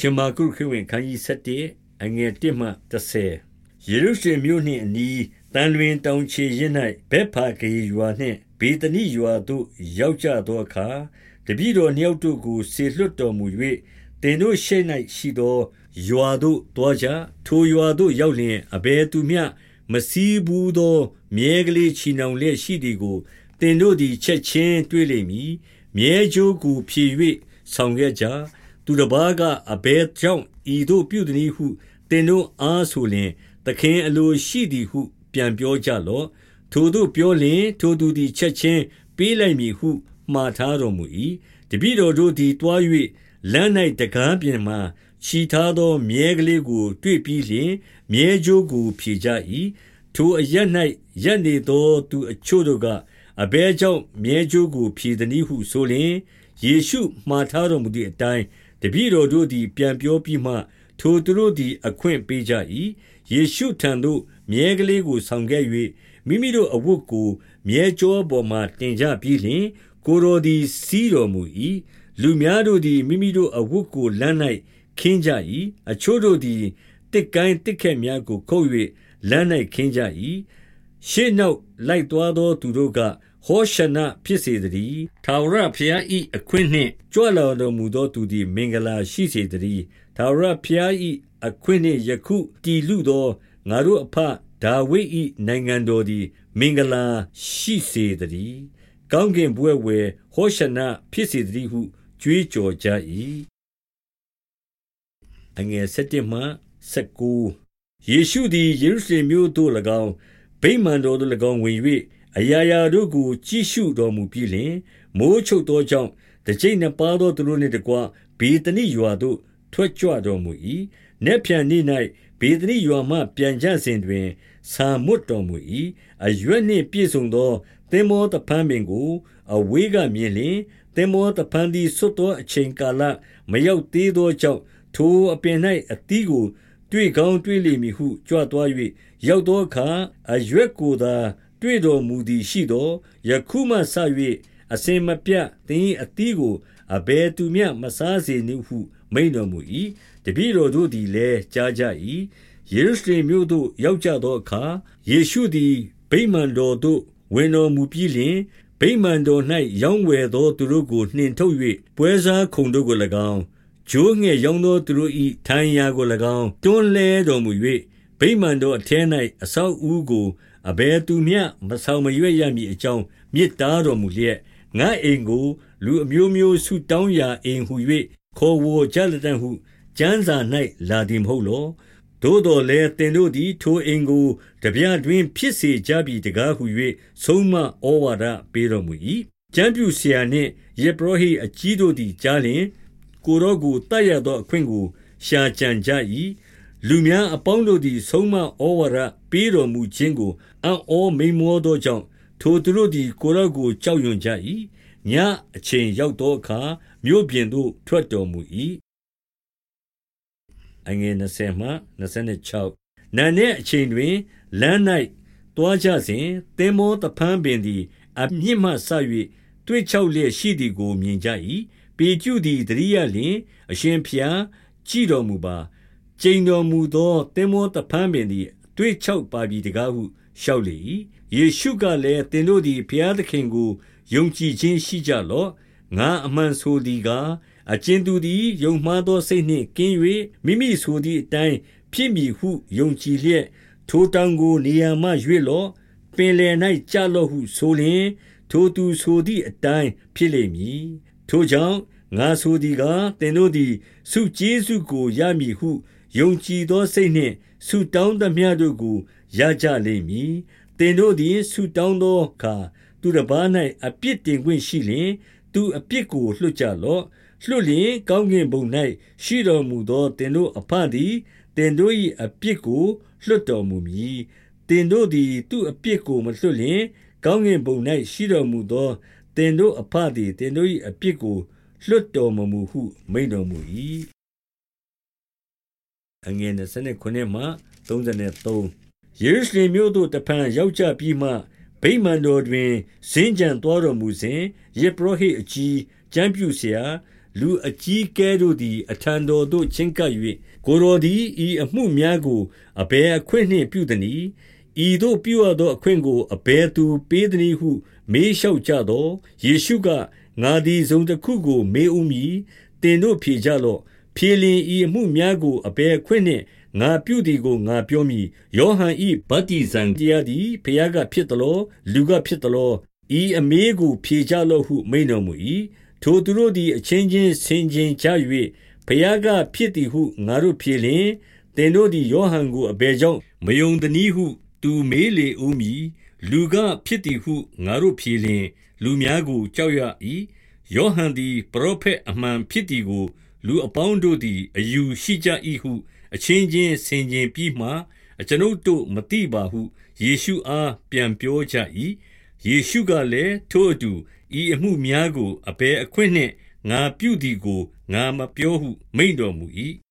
ရှမာကုခရစ်ဝင်ခန်းကြီး7အငယ်1မှ30ယေရုရှလင်မြို့နှင့်အနီးတန်လွင်တောင်ချေရင်၌ဘက်ဖာကေရွာနှင့်ဘေသနိရွာသို့ရောက်ကြသောအခါတပည့်တော်နှစ်ယောက်တို့ကိုဆေလွတ်တော်မူ၍တင်တို့ရှေ့၌ရှိသောရွာသို့တွားကြထိုရွာသို့ရောက်လျင်အဘယ်သူမျှမစည်းဘူးသောမြဲကလေးချီနှောင်လျက်ရှိသည်ကိုတင်တို့သည်ချက်ချင်းတွေ့လိမ့်မည်မြဲကြိုးကိုဖြည့်၍ဆောင်ခဲ့ကြ သူတစ်ပါးကအဘယ်ကြောင့်ဤသို့ပြုသည်ဟုတင်တို့အားဆိုလျင်သခင်အလိုရှိသည်ဟု ပြန်ပြောကြလော့ထိုတို့ပြောလျင်ထိုသူသည်ချက်ချင်းပေးလိုက်မည်ဟုမှားထားတော်မူ၏တပည့်တော်တို့သည်တွား၍လမ်း၌တကားပြင်မှချီထားသောမြဲကလေးကို တွေ့ပြီးလျင်မြဲကြိုးကိုဖြေကြ၏ထိုအရ၌ရက်နေသောသူအချို့တို့ကအဘဲကြောင့်မြဲကြိုးကိုဖြေသည်ဟုဆိုလျင်ယေရှုမှားထားတော်မူသည့်အတိုင်း တပည့်တော်တို့သည် ပြန်ပြောပြီးမှ ထိုသူတို့သည် အခွင့်ပေးကြ၏ယေရှုထံသို့ မြဲကလေးကို ဆောင်ခဲ့၍မိမိတို့အဝတ်ကို မြဲကြောပေါ်မှတင်ကြပြီးလျှင် ကိုယ်တော်သည် စီးတော်မူ၏လူများတို့သည် မိမိတို့အဝတ်ကို လမ်း၌ခင်းကြ၏အချို့တို့သည်တစ်ကိုင်းတစ်ခက်များကို ခုတ်၍လမ်း၌ခင်းကြ၏ရှေ့နောက်လိုက်သွားသော သူတို့က ဟောရှနဖြစ်စေတည်းထာဝရဘုရား၏အခွင့်နှင့်ကြွလာတော်မူသောသူသည် မင်္ဂလာရှိစေတည်းထာဝရဘုရား၏အခွင့်နှင့်ယခုတည်လူသောငါတို့အဖဒါဝိဒ်၏နိုင်ငံတော်သည် မင်္ဂလာရှိစေတည်းကောင်းကင်ဘွဲ့ဝဲဟောရှနဖြစ်စေတည်းဟုကြွေးကြော်ကြ၏အငယ်7မှ19ယေရှုသည်ယေရုရှလင်မြို့သို့၎င်းဗိမာန်တော်သို့၎င်းဝင်၍ အရာရာတို့ကို ကြည့်ရှုတော်မူပြီးလျှင်မိုးချုပ်သောကြောင့်တကြိတ်နှစ်ပါးသောသူတို့နှင့်တကွဘေသနိရွာသို့ထွက်ကြွတော်မူ၏။နက်ဖြန်နေ့၌ဘေသနိရွာမှပြန်ကြစဉ်တွင်ဆာမွတ်တော်မူ၏။အရွက်နှင့်ပြည့်စုံသောသင်္ဘောတဖန်းပင်ကို အဝေးကမြင်လျင်သင်္ဘောတဖန်းသည်ဆွတ်သောအချိန်ကာလမရောက်သေးသောကြောင့်ထိုအပင်၌အသီးကို တွေ့ကောင်းတွေ့လိမ့်မည်ဟုကြွသွား၍ရောက်သောအခါအရွက်ကိုသာ တွေ့တော်မူသည်ရှိသောယခုမှဆ၍အစင်မပြတ်သင်၏အသီးကိုအဘယ်သူမျှမစားစေနှင့်ဟု မိန်တော်မူ၏တပည့်တော်တို့သည်လည်းကြားကြ၏ယေရုရှလင်မြို့သို့ရောက်ကြသောအခါယေရှုသည်ဗိမာန်တော်သို့ဝင်တော်မူပြီးလျှင်ဗိမာန်တော်၌ရောင်းဝယ်သောသူတို့ကိုနှင်ထုတ်၍ပွဲစားခုံတို့ကို၎င်းဂျိုးငှက်ရောင်းသောသူတို့၏ထိုင်ရာကို၎င်းတွန်းလဲတော်မူ၍ ဗိမာန်တော်အထဲ၌အဆောက်အဦကိုအဘယ်သူမျှမဆောင်မရွက်ရမည်အကြောင်းမြစ်တားတော်မူလျက်ငါအိမ်ကို လူအမျိုးမျိုးဆုတောင်းရာအိမ်ဟု၍ခေါ်ဝေါ်ကြလတံ့ဟုကျမ်းစာ၌လာသည်မဟုတ်လောသို့တော်လည်းသင်တို့သည်ထိုအိမ်ကိုတပြားတွင် ဖြစ်စေကြပြီတကားဟု၍ဆုံးမဩဝါဒပေးတော်မူ၏ကျမ်းပြူဆရာနှင့်ယေဘရဟိအကြီးတို့သည်ကြားလျင်ကိုရောကိုတတ်ရသောအခွင့်ကိုရှာကြံကြ၏ လူများအပေါင်းတို့သည် ဆုံးမဩဝါဒပေးတော်မူခြင်းကို အံ့ဩမိန်မောသောကြောင့်ထိုသူတို့သည် ကိုရောကို ကြောက်ရွံ့ကြ၏ညအချိန်ရောက်သောအခါ မြို့ပြင်သို့ ထွက်တော်မူ၏အငယ်20မှ26နန်းနှင့်အချိန်တွင်လမ်း၌တွားကြစဉ်သင်္ဘောတဖန်းပင်သည် အမြင့်မှဆ၍တွေ့ချောက်လျက်ရှိသည်ကိုမြင်ကြ၏ပေကျုသည်တရိယလျင် အရှင်ဖျား ကြည်တော်မူပါ ကျိန်တော်မူသောသင်္ဘောတဖန်းပင်သည်တွေ့ချောက်ပါပြီတကားဟုလျှောက်လေ၏ယေရှုကလည်းသင်တို့သည်ဘုရားသခင်ကိုယုံကြည်ခြင်းရှိကြလော့ငါအမှန်ဆိုသည်ကားအကျဉ်သူသည်ယုံမှားသောစိတ်နှင့်ကင်း၍မိမိဆိုသည့်အတိုင်းဖြစ်မည်ဟုယုံကြည်လျက်ထိုတောင်ကိုနေရာမှရွေ့လော့ပင်လယ်၌ကြလော့ဟုဆိုလျင်ထိုသူဆိုသည့်အတိုင်းဖြစ်လိမ့်မည်ထိုကြောင့်ငါဆိုသည်ကားသင်တို့သည်စုကျေးစုကိုရမည်ဟု ယုံကြည်သောစိတ်နှင့်ဆုတောင်းသမျှတို့ကိုရကြလိမ့်မည်သင်တို့သည်ဆုတောင်းသောအခါသူတစ်ပါး၌အပြစ်တင်ခွင့်ရှိလျင် သူအပြစ်ကိုလွှတ်ကြလော့လွှတ်လျင်ကောင်းကင်ဘုံ၌ရှိတော်မူသောသင်တို့အဖသည်သင်တို့၏အပြစ်ကိုလွှတ်တော်မူမည်သင်တို့သည်သူအပြစ်ကိုမလွှတ်လျင်ကောင်းကင်ဘုံ၌ရှိတော်မူသောသင်တို့အဖသည်သင်တို့၏အပြစ်ကိုလွှတ်တော်မမူဟုမိန်တော်မူ၏ အငယ်29မှ33ယေရုရှလင်မြို့သို့တဖန်ရောက်ကြပြီးမှဗိမာန်တော်တွင်စင်ကြံတော်တော်မူစဉ်ယေပရဟိအကြီးကျမ်းပြူဆရာလူအကြီးကဲတို့သည်အထံတော်သို့ချဉ်ကပ်၍ကိုတော်သည်ဤအမှုများကိုအဘယ်အခွင့်နှင့်ပြုသနည်းဤသို့ပြုအပ်သောအခွင့်ကိုအဘယ်သူပေးသနည်းဟု မေးလျှောက်ကြသောယေရှုကငါသည်ဇုံတစ်ခုကို မေးဥမီတင်တို့ဖြေကြလော့ ဖြေလျှင်ဤအမှုများကိုအဘယ်အခွင့်နှင့်ငါပြုသည်ကိုငါပြောမည်။ယောဟန်၏ဗတ္တိဇံတရားသည်ဘုရားကဖြစ်သလော။လူကဖြစ်သလော။ဤအမေးကိုဖြေကြလော့ဟုမိန့်တော်မူ၏။ထိုသူတို့သည်အချင်းချင်းဆင်ခြင်ကြ၍၊ဘုရားကဖြစ်သည်ဟုငါတို့ဖြေလျှင်၊သင်တို့သည်ယောဟန်ကိုအဘယ်ကြောင့်မယုံသနည်းဟု သူမေးလေဦးမည်။လူကဖြစ်သည်ဟုငါတို့ဖြေလျှင် လူများကိုကြောက်ရ၏။ယောဟန်သည်ပရောဖက်အမှန်ဖြစ်သည်ကို လူအပေါင်းတို့သည်အယူရှိကြ၏ဟု အချင်းချင်းဆင်ခြင်ပြီးမှ၊အကျွန်ုပ်တို့မသိပါဟုယေရှုအားပြန်ပြောကြ၏။ယေရှုကလည်း၊ထိုအတူဤအမှုများကိုအဘယ်အခွင့်နှင့်ငါပြုသည်ကိုငါမပြောဟုမိန့်တော်မူ၏။